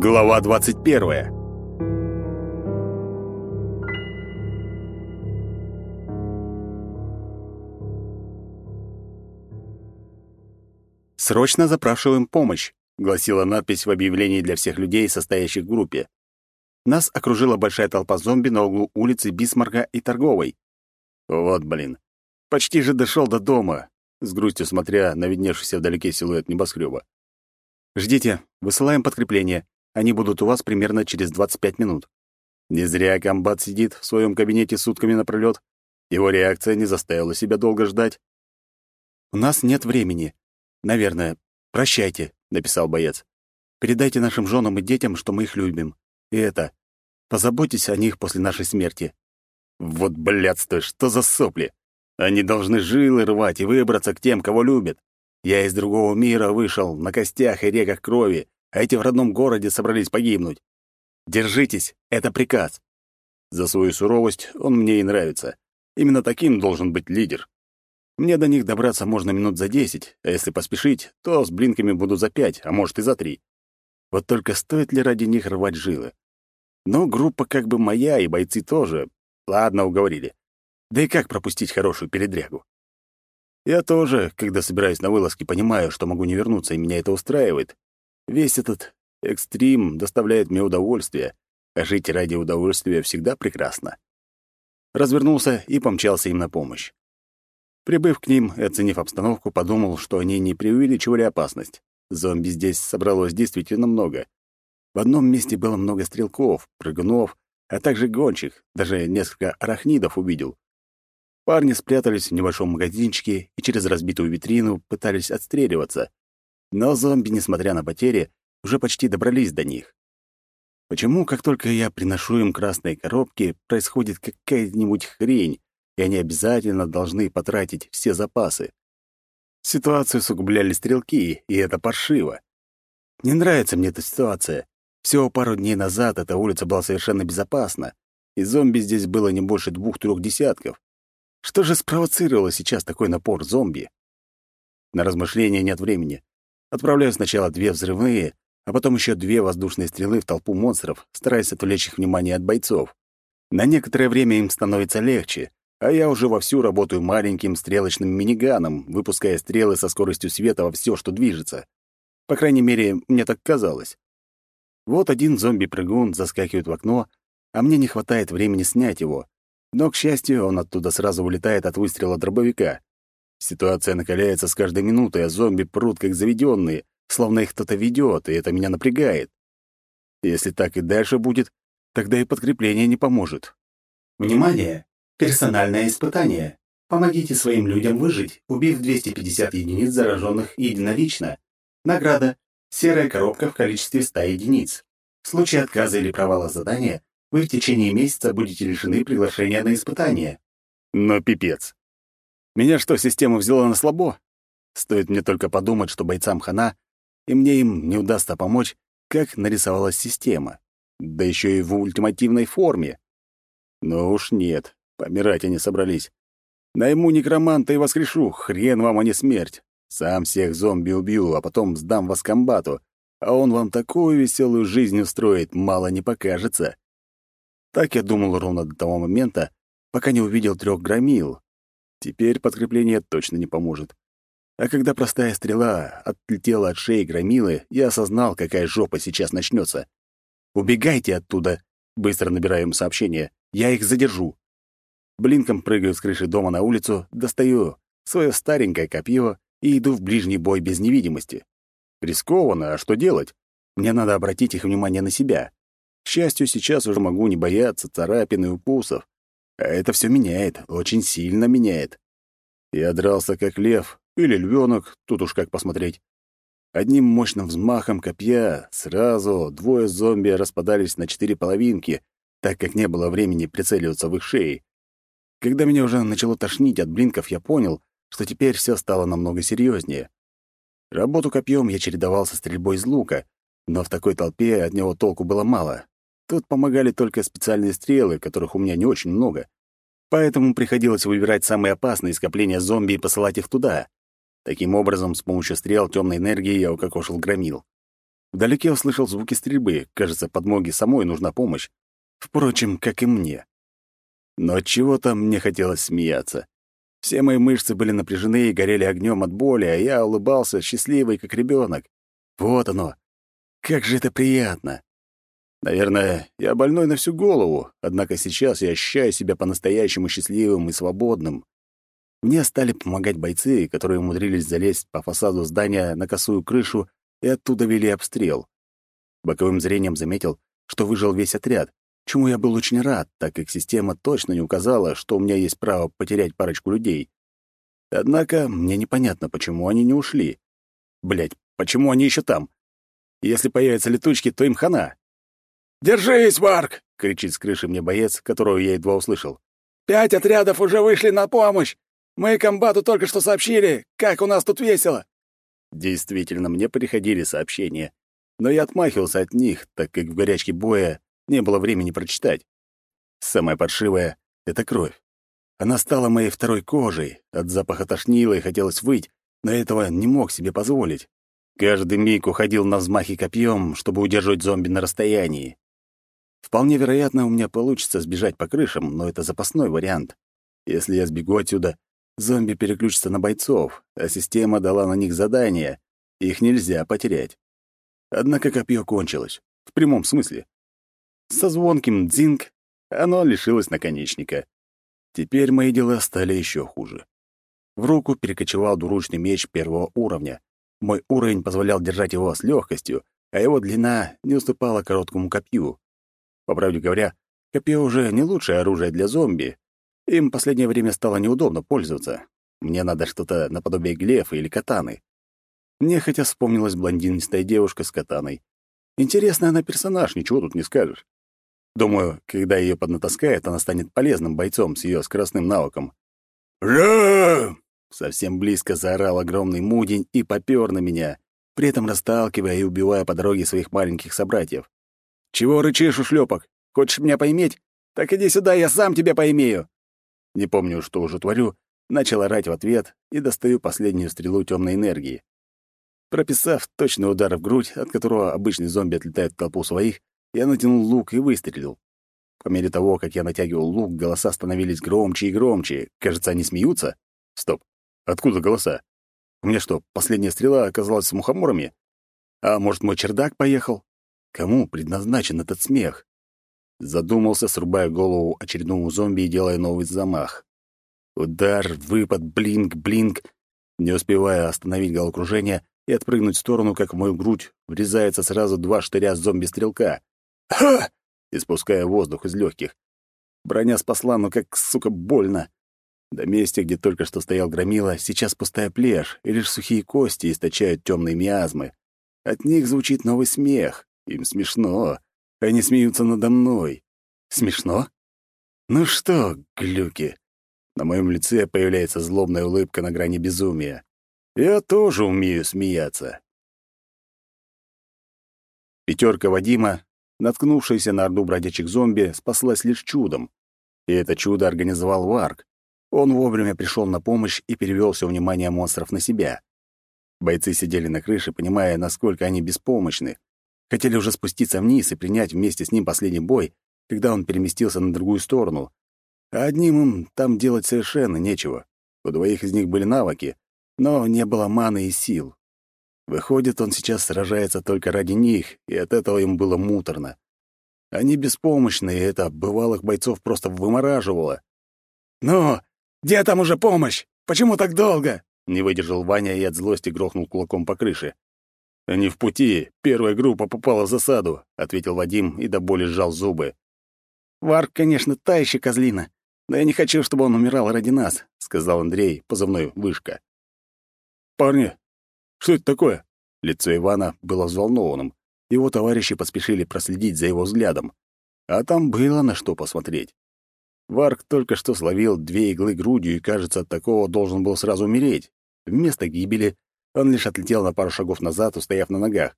Глава 21. Срочно запрашиваем помощь, гласила надпись в объявлении для всех людей, состоящих в группе. Нас окружила большая толпа зомби на углу улицы Бисмарка и Торговой. Вот, блин. Почти же дошел до дома, с грустью смотря на видневшийся вдалеке силуэт небоскреба. Ждите, высылаем подкрепление. Они будут у вас примерно через 25 минут. Не зря комбат сидит в своем кабинете сутками напролёт. Его реакция не заставила себя долго ждать. «У нас нет времени. Наверное. Прощайте», — написал боец. «Передайте нашим женам и детям, что мы их любим. И это... Позаботьтесь о них после нашей смерти». Вот блядство, что за сопли! Они должны жилы рвать и выбраться к тем, кого любят. Я из другого мира вышел, на костях и реках крови, а эти в родном городе собрались погибнуть. Держитесь, это приказ. За свою суровость он мне и нравится. Именно таким должен быть лидер. Мне до них добраться можно минут за десять, а если поспешить, то с блинками буду за пять, а может и за три. Вот только стоит ли ради них рвать жилы? Но группа как бы моя, и бойцы тоже. Ладно, уговорили. Да и как пропустить хорошую передрягу? Я тоже, когда собираюсь на вылазки, понимаю, что могу не вернуться, и меня это устраивает. Весь этот экстрим доставляет мне удовольствие, а жить ради удовольствия всегда прекрасно. Развернулся и помчался им на помощь. Прибыв к ним и оценив обстановку, подумал, что они не преувеличивали опасность. Зомби здесь собралось действительно много. В одном месте было много стрелков, прыгунов, а также гончих, даже несколько арахнидов увидел. Парни спрятались в небольшом магазинчике и через разбитую витрину пытались отстреливаться, но зомби, несмотря на потери, уже почти добрались до них. Почему, как только я приношу им красные коробки, происходит какая-нибудь хрень, и они обязательно должны потратить все запасы? Ситуацию сугубляли стрелки, и это паршиво. Не нравится мне эта ситуация. Всего пару дней назад эта улица была совершенно безопасна, и зомби здесь было не больше двух-трех десятков. Что же спровоцировало сейчас такой напор зомби? На размышления нет времени. Отправляю сначала две взрывные, а потом еще две воздушные стрелы в толпу монстров, стараясь отвлечь их внимание от бойцов. На некоторое время им становится легче, а я уже вовсю работаю маленьким стрелочным миниганом, выпуская стрелы со скоростью света во все, что движется. По крайней мере, мне так казалось. Вот один зомби-прыгун заскакивает в окно, а мне не хватает времени снять его. Но, к счастью, он оттуда сразу улетает от выстрела дробовика. Ситуация накаляется с каждой минутой, а зомби прут как заведенные, словно их кто-то ведет, и это меня напрягает. Если так и дальше будет, тогда и подкрепление не поможет. Внимание! Персональное испытание. Помогите своим людям выжить, убив 250 единиц зараженных единолично. Награда. Серая коробка в количестве 100 единиц. В случае отказа или провала задания вы в течение месяца будете лишены приглашения на испытание. Но пипец. Меня что, система взяла на слабо? Стоит мне только подумать, что бойцам хана, и мне им не удастся помочь, как нарисовалась система. Да еще и в ультимативной форме. Но уж нет, помирать они собрались. Найму некроманта и воскрешу, хрен вам, а не смерть. Сам всех зомби убью, а потом сдам вас комбату, а он вам такую веселую жизнь устроит, мало не покажется. Так я думал ровно до того момента, пока не увидел трех громил, Теперь подкрепление точно не поможет. А когда простая стрела отлетела от шеи громилы, я осознал, какая жопа сейчас начнется. «Убегайте оттуда!» — быстро набираю им сообщение. «Я их задержу!» Блинком прыгаю с крыши дома на улицу, достаю свое старенькое копье и иду в ближний бой без невидимости. Рискованно, а что делать? Мне надо обратить их внимание на себя. К счастью, сейчас уже могу не бояться царапин и укусов. А это все меняет, очень сильно меняет. Я дрался как лев или львенок, тут уж как посмотреть. Одним мощным взмахом копья сразу двое зомби распадались на четыре половинки, так как не было времени прицеливаться в их шеи. Когда меня уже начало тошнить от блинков, я понял, что теперь все стало намного серьезнее. Работу копьем я чередовал со стрельбой из лука, но в такой толпе от него толку было мало. Тут помогали только специальные стрелы, которых у меня не очень много. Поэтому приходилось выбирать самые опасные скопления зомби и посылать их туда. Таким образом, с помощью стрел темной энергии я укокошил громил. Вдалеке услышал звуки стрельбы. Кажется, подмоге самой нужна помощь. Впрочем, как и мне. Но чего-то мне хотелось смеяться. Все мои мышцы были напряжены и горели огнем от боли, а я улыбался, счастливый, как ребенок. Вот оно. Как же это приятно. Наверное, я больной на всю голову, однако сейчас я ощущаю себя по-настоящему счастливым и свободным. Мне стали помогать бойцы, которые умудрились залезть по фасаду здания на косую крышу и оттуда вели обстрел. Боковым зрением заметил, что выжил весь отряд, чему я был очень рад, так как система точно не указала, что у меня есть право потерять парочку людей. Однако мне непонятно, почему они не ушли. Блять, почему они еще там? Если появятся летучки, то им хана. «Держись, Варк!» — кричит с крыши мне боец, которого я едва услышал. «Пять отрядов уже вышли на помощь! Мы комбату только что сообщили, как у нас тут весело!» Действительно, мне приходили сообщения, но я отмахивался от них, так как в горячке боя не было времени прочитать. Самое паршивое — это кровь. Она стала моей второй кожей, от запаха тошнило и хотелось выть, но этого не мог себе позволить. Каждый миг уходил на взмахи копьем, чтобы удержать зомби на расстоянии. Вполне вероятно, у меня получится сбежать по крышам, но это запасной вариант. Если я сбегу отсюда, зомби переключатся на бойцов, а система дала на них задание. Их нельзя потерять. Однако копье кончилось. В прямом смысле. Со звонким дзинг оно лишилось наконечника. Теперь мои дела стали еще хуже. В руку перекочевал двуручный меч первого уровня. Мой уровень позволял держать его с легкостью, а его длина не уступала короткому копью. По правде говоря, копье уже не лучшее оружие для зомби. Им в последнее время стало неудобно пользоваться. Мне надо что-то наподобие глефа или катаны. Мне хотя вспомнилась блондинистая девушка с катаной. Интересная она персонаж, ничего тут не скажешь. Думаю, когда ее поднатаскает, она станет полезным бойцом с ее скоростным навыком. «Ра!» Совсем близко заорал огромный мудень и попёр на меня, при этом расталкивая и убивая по дороге своих маленьких собратьев. «Чего рычишь, ушлепок? Хочешь меня поиметь? Так иди сюда, я сам тебя поимею!» Не помню, что уже творю, начал орать в ответ и достаю последнюю стрелу темной энергии. Прописав точный удар в грудь, от которого обычный зомби отлетает в толпу своих, я натянул лук и выстрелил. По мере того, как я натягивал лук, голоса становились громче и громче. Кажется, они смеются. Стоп. Откуда голоса? У меня что, последняя стрела оказалась с мухоморами? А может, мой чердак поехал? Кому предназначен этот смех? Задумался, срубая голову очередному зомби и делая новый замах. Удар, выпад, блинк, блинк. Не успевая остановить головокружение и отпрыгнуть в сторону, как в мою грудь врезается сразу два штыря зомби-стрелка. «Ха!» испуская воздух из легких. Броня спасла, но как, сука, больно. До месте, где только что стоял громила, сейчас пустая плешь, и лишь сухие кости источают темные миазмы. От них звучит новый смех. Им смешно. Они смеются надо мной. Смешно? Ну что, глюки? На моем лице появляется злобная улыбка на грани безумия. Я тоже умею смеяться. Пятерка Вадима, наткнувшаяся на орду бродячих зомби, спаслась лишь чудом. И это чудо организовал Варк. Он вовремя пришел на помощь и перевел все внимание монстров на себя. Бойцы сидели на крыше, понимая, насколько они беспомощны, Хотели уже спуститься вниз и принять вместе с ним последний бой, когда он переместился на другую сторону. А одним им там делать совершенно нечего. У двоих из них были навыки, но не было маны и сил. Выходит, он сейчас сражается только ради них, и от этого им было муторно. Они беспомощны, и это бывалых бойцов просто вымораживало. «Ну, где там уже помощь? Почему так долго?» Не выдержал Ваня и от злости грохнул кулаком по крыше. «Они в пути. Первая группа попала в засаду», — ответил Вадим и до боли сжал зубы. «Варк, конечно, та еще козлина, но я не хочу, чтобы он умирал ради нас», — сказал Андрей, позывной «Вышка». «Парни, что это такое?» Лицо Ивана было взволнованным. Его товарищи поспешили проследить за его взглядом. А там было на что посмотреть. Варк только что словил две иглы грудью и, кажется, от такого должен был сразу умереть. Вместо гибели он лишь отлетел на пару шагов назад, устояв на ногах.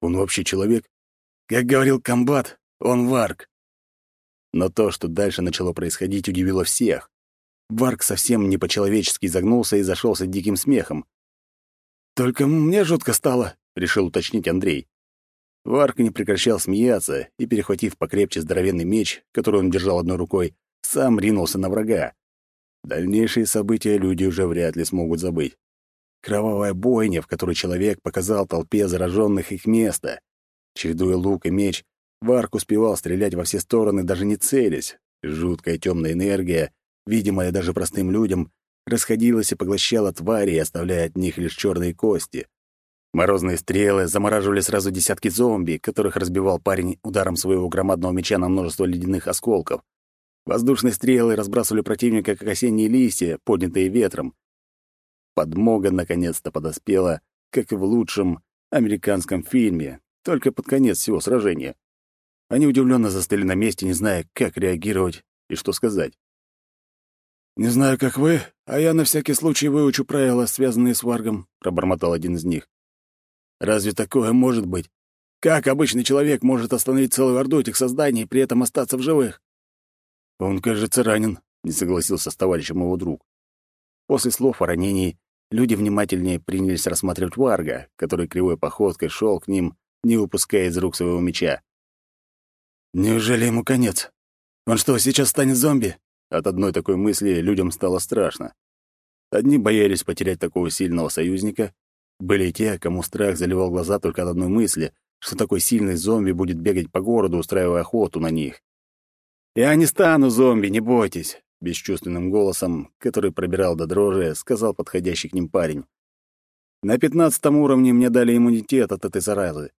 Он вообще человек? Как говорил комбат, он варк. Но то, что дальше начало происходить, удивило всех. Варк совсем не по-человечески загнулся и зашелся диким смехом. «Только мне жутко стало», — решил уточнить Андрей. Варк не прекращал смеяться и, перехватив покрепче здоровенный меч, который он держал одной рукой, сам ринулся на врага. Дальнейшие события люди уже вряд ли смогут забыть. Кровавая бойня, в которой человек показал толпе зараженных их место. Чередуя лук и меч, Варк успевал стрелять во все стороны, даже не целясь. Жуткая темная энергия, видимая даже простым людям, расходилась и поглощала твари, оставляя от них лишь черные кости. Морозные стрелы замораживали сразу десятки зомби, которых разбивал парень ударом своего громадного меча на множество ледяных осколков. Воздушные стрелы разбрасывали противника, как осенние листья, поднятые ветром. Подмога наконец-то подоспела, как и в лучшем американском фильме, только под конец всего сражения. Они удивленно застыли на месте, не зная, как реагировать и что сказать. «Не знаю, как вы, а я на всякий случай выучу правила, связанные с Варгом», — пробормотал один из них. «Разве такое может быть? Как обычный человек может остановить целую орду этих созданий и при этом остаться в живых?» «Он, кажется, ранен», — не согласился с товарищем его друг. После слов о ранении люди внимательнее принялись рассматривать Варга, который кривой походкой шел к ним, не упуская из рук своего меча. «Неужели ему конец? Он что, сейчас станет зомби?» От одной такой мысли людям стало страшно. Одни боялись потерять такого сильного союзника, были те, кому страх заливал глаза только от одной мысли, что такой сильный зомби будет бегать по городу, устраивая охоту на них. «Я не стану зомби, не бойтесь», — бесчувственным голосом, который пробирал до дрожи, сказал подходящий к ним парень. «На пятнадцатом уровне мне дали иммунитет от этой заразы».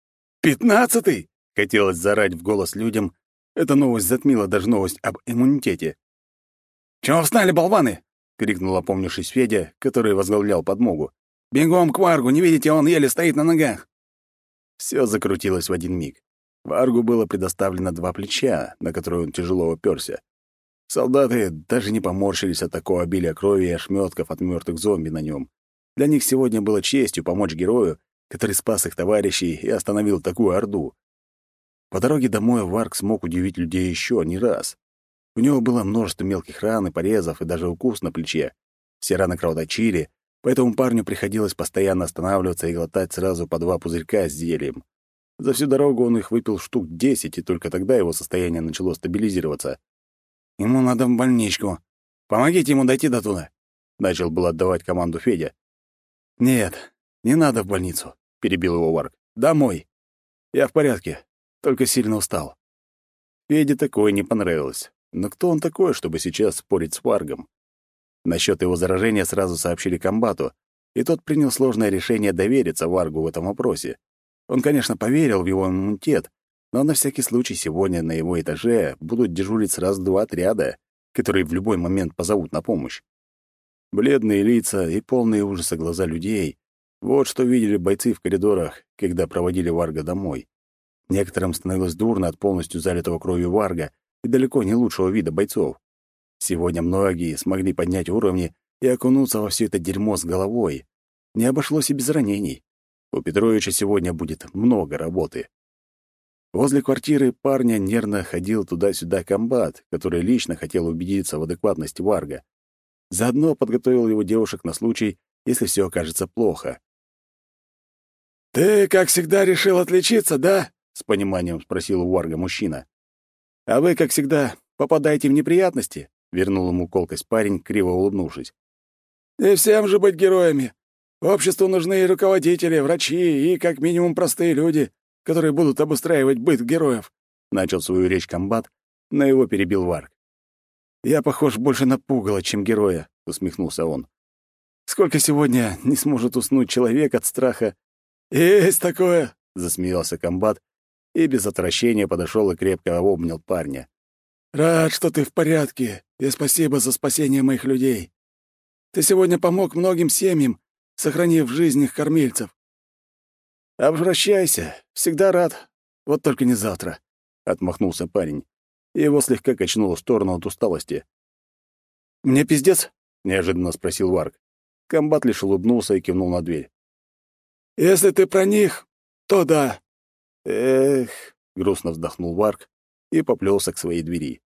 «Пятнадцатый?» — хотелось зарать в голос людям. Эта новость затмила даже новость об иммунитете. «Чего встали, болваны?» — крикнул опомнившись Федя, который возглавлял подмогу. «Бегом к Варгу, не видите, он еле стоит на ногах!» Все закрутилось в один миг. Варгу было предоставлено два плеча, на которые он тяжело оперся. Солдаты даже не поморщились от такого обилия крови и ошметков от мертвых зомби на нем. Для них сегодня было честью помочь герою, который спас их товарищей и остановил такую орду. По дороге домой Варг смог удивить людей еще не раз. У него было множество мелких ран и порезов, и даже укус на плече. Все раны кровоточили, поэтому парню приходилось постоянно останавливаться и глотать сразу по два пузырька с зельем. За всю дорогу он их выпил штук десять, и только тогда его состояние начало стабилизироваться. «Ему надо в больничку. Помогите ему дойти до туда», — начал был отдавать команду Федя. «Нет, не надо в больницу», — перебил его Варк. «Домой. Я в порядке, только сильно устал». Феде такое не понравилось. Но кто он такой, чтобы сейчас спорить с Варгом? Насчет его заражения сразу сообщили комбату, и тот принял сложное решение довериться Варгу в этом вопросе. Он, конечно, поверил в его иммунитет, но на всякий случай сегодня на его этаже будут дежурить сразу два отряда, которые в любой момент позовут на помощь. Бледные лица и полные ужаса глаза людей — вот что видели бойцы в коридорах, когда проводили Варга домой. Некоторым становилось дурно от полностью залитого кровью Варга, и далеко не лучшего вида бойцов. Сегодня многие смогли поднять уровни и окунуться во все это дерьмо с головой. Не обошлось и без ранений. У Петровича сегодня будет много работы. Возле квартиры парня нервно ходил туда-сюда комбат, который лично хотел убедиться в адекватности Варга. Заодно подготовил его девушек на случай, если все окажется плохо. «Ты, как всегда, решил отличиться, да?» — с пониманием спросил у Варга мужчина. «А вы, как всегда, попадаете в неприятности?» — вернул ему колкость парень, криво улыбнувшись. «И всем же быть героями. Обществу нужны и руководители, врачи и, как минимум, простые люди, которые будут обустраивать быт героев», — начал свою речь комбат, но его перебил Варк. «Я похож больше на пугало, чем героя», — усмехнулся он. «Сколько сегодня не сможет уснуть человек от страха?» «Есть такое», — засмеялся комбат, и без отвращения подошел и крепко обнял парня. «Рад, что ты в порядке, и спасибо за спасение моих людей. Ты сегодня помог многим семьям, сохранив жизнь их кормильцев». «Обращайся, всегда рад, вот только не завтра», — отмахнулся парень, и его слегка качнуло в сторону от усталости. «Мне пиздец?» — неожиданно спросил Варк. Комбат лишь улыбнулся и кивнул на дверь. «Если ты про них, то да. Эх, грустно вздохнул Варк и поплелся к своей двери.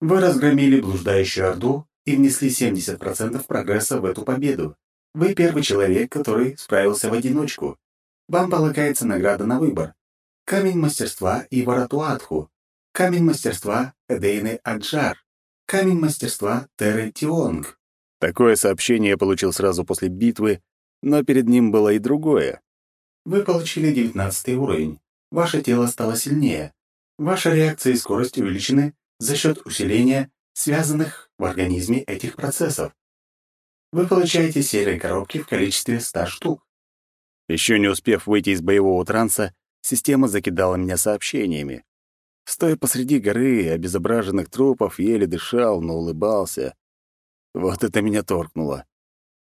Вы разгромили блуждающую Орду и внесли 70% прогресса в эту победу. Вы первый человек, который справился в одиночку. Вам полагается награда на выбор. Камень мастерства Иваратуатху, камень мастерства Эдейны Аджар, камень мастерства Теры Тионг. Такое сообщение я получил сразу после битвы, но перед ним было и другое. Вы получили девятнадцатый уровень. Ваше тело стало сильнее. Ваша реакция и скорость увеличены за счет усиления связанных в организме этих процессов. Вы получаете серые коробки в количестве 100 штук. Еще не успев выйти из боевого транса, система закидала меня сообщениями. Стоя посреди горы обезображенных трупов, еле дышал, но улыбался. Вот это меня торкнуло.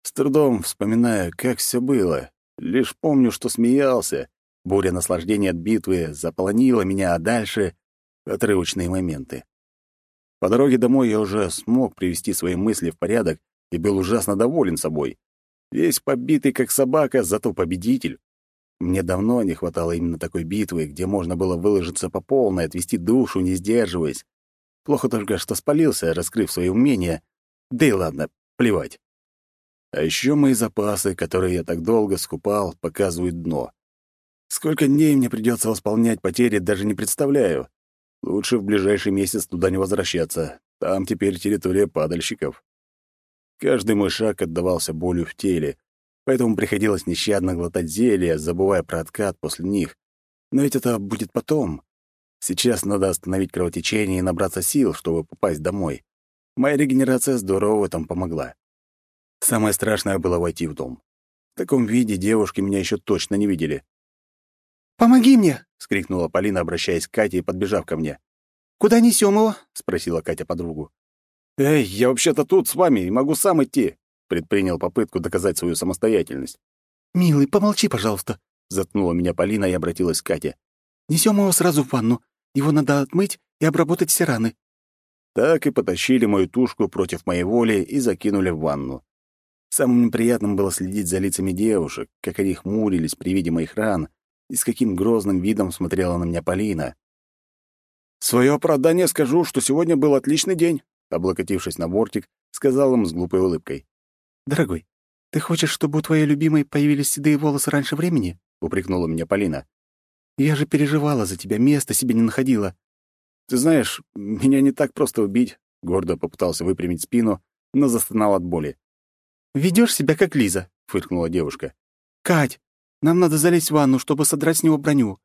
С трудом вспоминаю, как все было. Лишь помню, что смеялся. Буря наслаждения от битвы заполонила меня, а дальше — отрывочные моменты. По дороге домой я уже смог привести свои мысли в порядок и был ужасно доволен собой. Весь побитый, как собака, зато победитель. Мне давно не хватало именно такой битвы, где можно было выложиться по полной, отвести душу, не сдерживаясь. Плохо только, что спалился, раскрыв свои умения. Да и ладно, плевать. А еще мои запасы, которые я так долго скупал, показывают дно. Сколько дней мне придется восполнять потери, даже не представляю. Лучше в ближайший месяц туда не возвращаться. Там теперь территория падальщиков. Каждый мой шаг отдавался болью в теле, поэтому приходилось нещадно глотать зелья, забывая про откат после них. Но ведь это будет потом. Сейчас надо остановить кровотечение и набраться сил, чтобы попасть домой. Моя регенерация здорово в этом помогла. Самое страшное было войти в дом. В таком виде девушки меня еще точно не видели. «Помоги мне!» — скрикнула Полина, обращаясь к Кате и подбежав ко мне. «Куда несем его?» — спросила Катя подругу. «Эй, я вообще-то тут с вами и могу сам идти», — предпринял попытку доказать свою самостоятельность. «Милый, помолчи, пожалуйста», — заткнула меня Полина и обратилась к Кате. «Несем его сразу в ванну. Его надо отмыть и обработать все раны». Так и потащили мою тушку против моей воли и закинули в ванну. Самым неприятным было следить за лицами девушек, как они хмурились при виде моих ран, и с каким грозным видом смотрела на меня Полина. «Своё оправдание скажу, что сегодня был отличный день», облокотившись на бортик, сказал им с глупой улыбкой. «Дорогой, ты хочешь, чтобы у твоей любимой появились седые волосы раньше времени?» — упрекнула меня Полина. «Я же переживала за тебя, места себе не находила». «Ты знаешь, меня не так просто убить», — гордо попытался выпрямить спину, но застонал от боли. Ведёшь себя как Лиза», — фыркнула девушка. «Кать, нам надо залезть в ванну, чтобы содрать с него броню».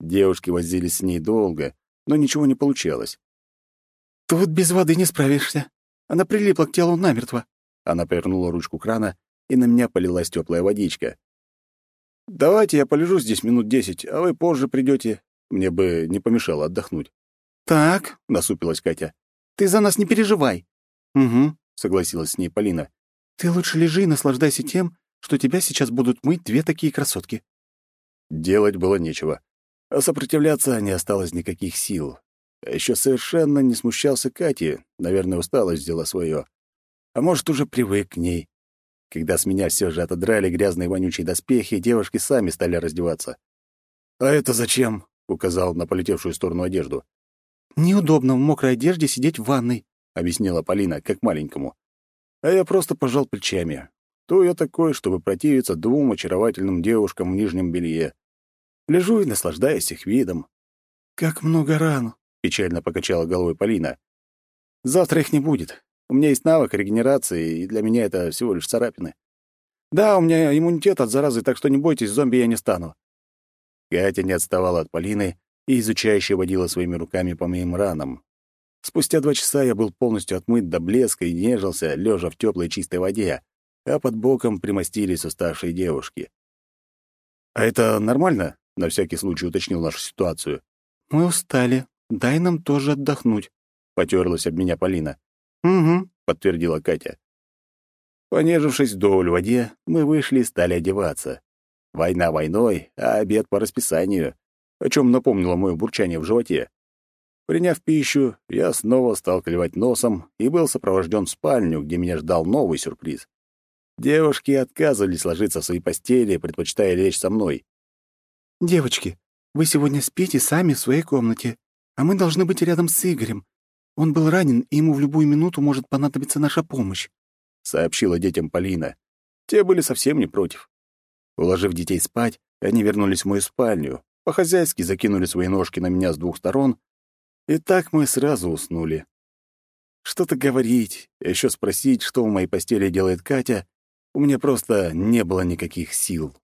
Девушки возились с ней долго, но ничего не получалось. «Тут без воды не справишься. Она прилипла к телу намертво». Она повернула ручку крана, и на меня полилась теплая водичка. «Давайте я полежу здесь минут десять, а вы позже придете. Мне бы не помешало отдохнуть». «Так», — насупилась Катя, — «ты за нас не переживай». «Угу», — согласилась с ней Полина. «Ты лучше лежи и наслаждайся тем, что тебя сейчас будут мыть две такие красотки». Делать было нечего, а сопротивляться не осталось никаких сил. Еще совершенно не смущался Кати, наверное, усталость взяла свое. А может, уже привык к ней. Когда с меня все же отодрали грязные вонючие доспехи, девушки сами стали раздеваться. «А это зачем?» — указал на полетевшую сторону одежду. «Неудобно в мокрой одежде сидеть в ванной», — объяснила Полина, как маленькому. А я просто пожал плечами. Кто я такой, чтобы противиться двум очаровательным девушкам в нижнем белье? Лежу и наслаждаюсь их видом. «Как много ран!» — печально покачала головой Полина. «Завтра их не будет. У меня есть навык регенерации, и для меня это всего лишь царапины. Да, у меня иммунитет от заразы, так что не бойтесь, зомби я не стану». Катя не отставала от Полины и изучающе водила своими руками по моим ранам. Спустя два часа я был полностью отмыт до блеска и нежился, лежа в теплой чистой воде, а под боком примостились уставшие девушки. «А это нормально?» — на всякий случай уточнил нашу ситуацию. «Мы устали. Дай нам тоже отдохнуть», — потерлась об меня Полина. «Угу», — подтвердила Катя. Понежившись вдоль в воде, мы вышли и стали одеваться. Война войной, а обед по расписанию, о чем напомнило мое бурчание в животе. Приняв пищу, я снова стал клевать носом и был сопровожден в спальню, где меня ждал новый сюрприз. Девушки отказывались ложиться в свои постели, предпочитая лечь со мной. «Девочки, вы сегодня спите сами в своей комнате, а мы должны быть рядом с Игорем. Он был ранен, и ему в любую минуту может понадобиться наша помощь», — сообщила детям Полина. Те были совсем не против. Уложив детей спать, Они вернулись в мою спальню, по-хозяйски закинули свои ножки на меня с двух сторон, и так мы сразу уснули. Что-то говорить, еще спросить, что в моей постели делает Катя, у меня просто не было никаких сил.